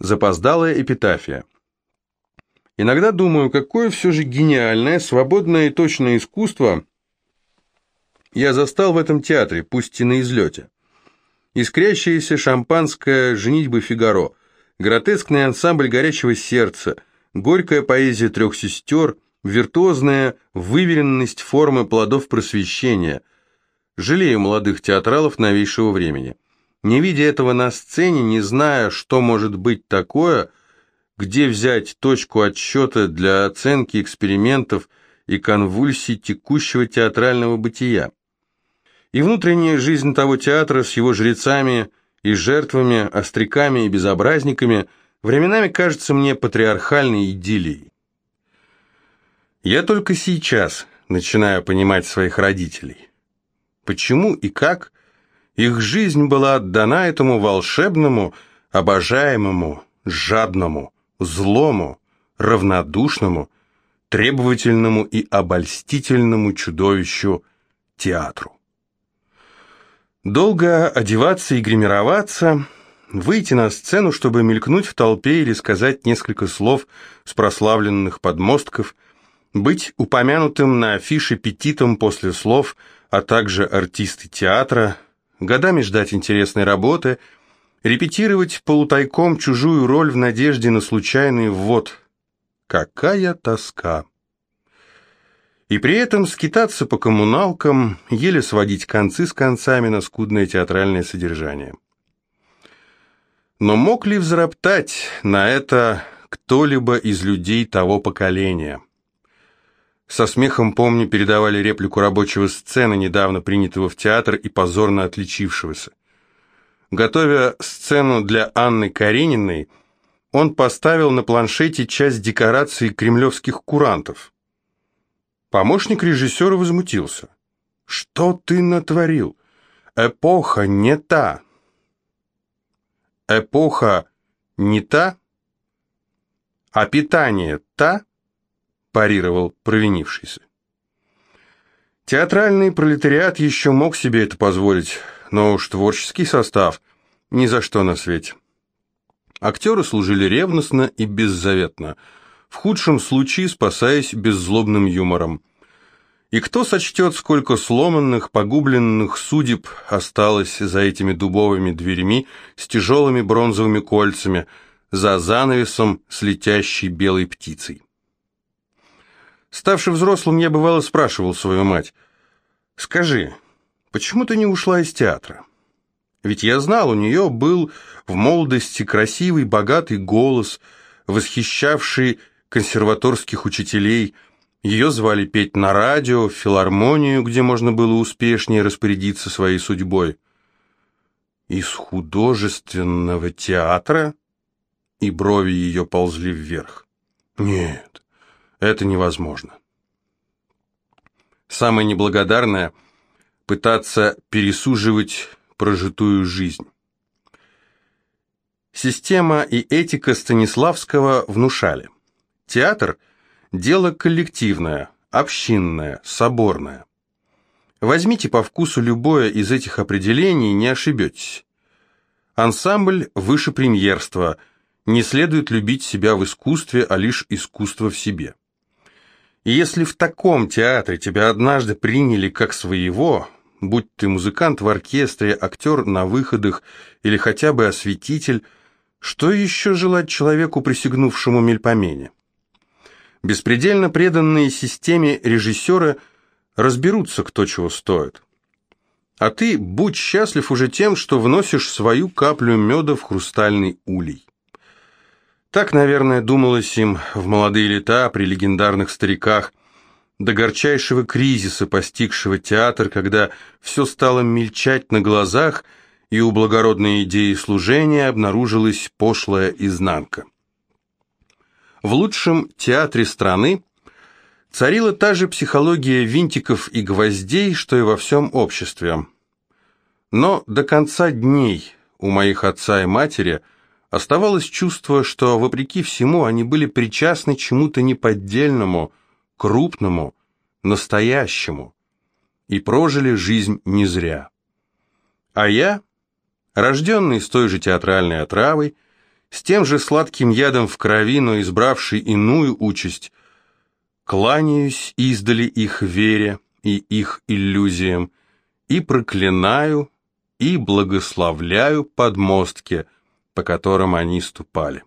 Запоздалая эпитафия. Иногда думаю, какое все же гениальное, свободное и точное искусство я застал в этом театре, пусть и на излете. Искрящееся шампанское «Женитьбы Фигаро», гротескный ансамбль горячего сердца, горькая поэзия трех сестер, виртуозная выверенность формы плодов просвещения. Жалею молодых театралов новейшего времени. Не видя этого на сцене, не зная, что может быть такое, где взять точку отсчета для оценки экспериментов и конвульсий текущего театрального бытия. И внутренняя жизнь того театра с его жрецами и жертвами, остряками и безобразниками временами кажется мне патриархальной идиллией. Я только сейчас начинаю понимать своих родителей. Почему и как их жизнь была отдана этому волшебному, обожаемому, жадному, злому, равнодушному, требовательному и обольстительному чудовищу театру. Долго одеваться и гримироваться, выйти на сцену, чтобы мелькнуть в толпе или сказать несколько слов с прославленных подмостков, быть упомянутым на афише петитом после слов, а также артисты театра, годами ждать интересной работы, репетировать полутайком чужую роль в надежде на случайный ввод. Какая тоска! И при этом скитаться по коммуналкам, еле сводить концы с концами на скудное театральное содержание. Но мог ли взроптать на это кто-либо из людей того поколения? Со смехом, помню, передавали реплику рабочего сцены, недавно принятого в театр и позорно отличившегося. Готовя сцену для Анны Карениной, он поставил на планшете часть декораций кремлевских курантов – Помощник режиссера возмутился. «Что ты натворил? Эпоха не та». «Эпоха не та? А питание та?» Парировал провинившийся. Театральный пролетариат еще мог себе это позволить, но уж творческий состав ни за что на свете. Актеры служили ревностно и беззаветно – в худшем случае спасаясь беззлобным юмором. И кто сочтет, сколько сломанных, погубленных судеб осталось за этими дубовыми дверьми с тяжелыми бронзовыми кольцами, за занавесом с летящей белой птицей. Ставший взрослым, я бывало спрашивал свою мать, «Скажи, почему ты не ушла из театра?» Ведь я знал, у нее был в молодости красивый, богатый голос, восхищавший консерваторских учителей. Ее звали петь на радио, в филармонию, где можно было успешнее распорядиться своей судьбой. Из художественного театра? И брови ее ползли вверх. Нет, это невозможно. Самое неблагодарное – пытаться пересуживать прожитую жизнь. Система и этика Станиславского внушали – Театр – дело коллективное, общинное, соборное. Возьмите по вкусу любое из этих определений, не ошибетесь. Ансамбль выше премьерства, не следует любить себя в искусстве, а лишь искусство в себе. И если в таком театре тебя однажды приняли как своего, будь ты музыкант в оркестре, актер на выходах или хотя бы осветитель, что еще желать человеку, присягнувшему мельпомене? Беспредельно преданные системе режиссеры разберутся, кто чего стоит. А ты будь счастлив уже тем, что вносишь свою каплю меда в хрустальный улей. Так, наверное, думалось им в молодые лета при легендарных стариках, до горчайшего кризиса, постигшего театр, когда все стало мельчать на глазах, и у благородной идеи служения обнаружилась пошлая изнанка. В лучшем театре страны царила та же психология винтиков и гвоздей, что и во всем обществе. Но до конца дней у моих отца и матери оставалось чувство, что, вопреки всему, они были причастны чему-то неподдельному, крупному, настоящему, и прожили жизнь не зря. А я, рожденный с той же театральной отравой, с тем же сладким ядом в крови, но избравший иную участь, кланяюсь издали их вере и их иллюзиям, и проклинаю, и благословляю подмостки, по которым они ступали.